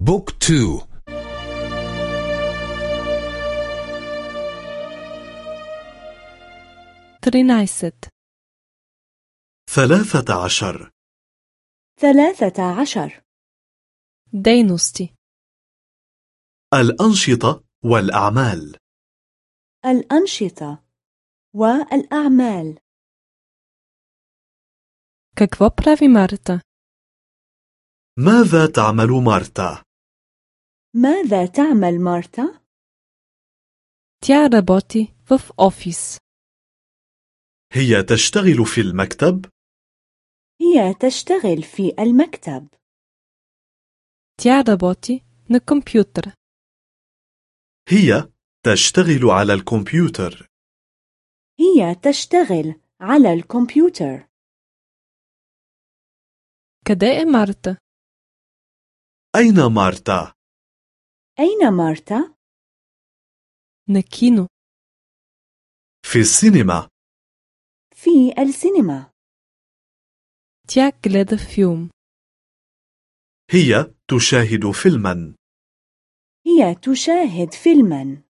book two. тринайсет. ثلاثة عشر. ثلاثة عشر. дейности. الأنشطة والأعمال. الأنشطة والأعمال. Какво прави Марта؟ ماذا تعمل مارتا؟ ماذا تعمل مارتا؟ Тя работи в офис. هي تشتغل في المكتب؟ هي تشتغل في المكتب Тя работи на компютър. هي تشتغل على الكمبيوتر هي تشتغل على الكمبيوتر Къде е Марта? أين مارتا؟ أين مارتا؟ На кино. في السينما في السينما Тя гледа филм. هي تشاهد فيلما هي تشاهد فيلما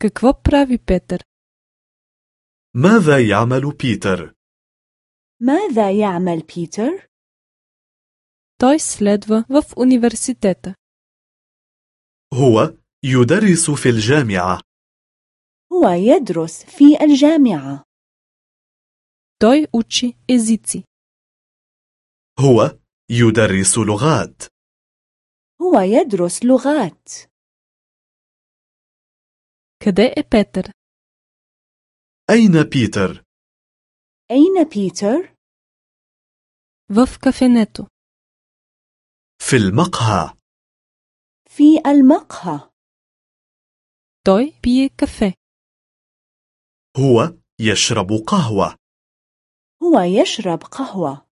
Какво прави Петър? ماذا يعمل بيتر؟ ماذا يعمل بيتر؟ Той следва в университета. هو يدرس في الجامعة هو يدرس في الجامعة Той учи езици. هو يدرس لغات هو يدرس لغات Къде е Петър? أين بيتر؟ أين بيتر؟ В кафенето. في المقهى في المقهى Той пие кафе. هو يشرب قهوة هو يشرب قهوة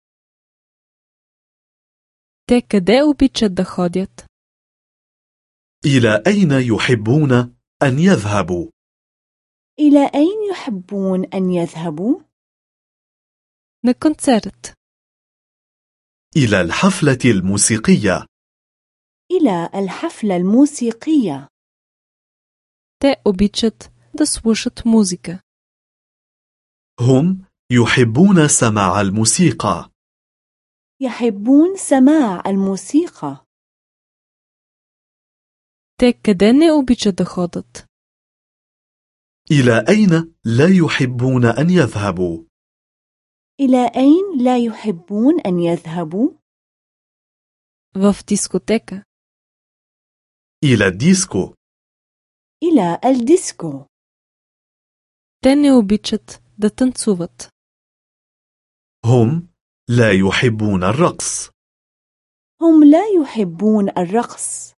Те къде обичат да ходят? إلى أين يحبون أن يذهبوا؟ إلى أين يحبون أن يذهبوا؟ На концерт. إلى الحفلة الموسيقية إلى الحفلة الموسيقية Те обичат да слушат музика. هم يحبون سماع الموسيقى يحبون سماع الموسيقى Те къде не обичат да ходят? إلى أين لا يحبون أن يذهبوا؟ إلى أين لا يحبون أن يذهبوا؟ В дискотека. إلى الديسكو إلى الديسكو Те не обичат да танцуват. هم لا يحبون الرقص هم لا يحبون الرقص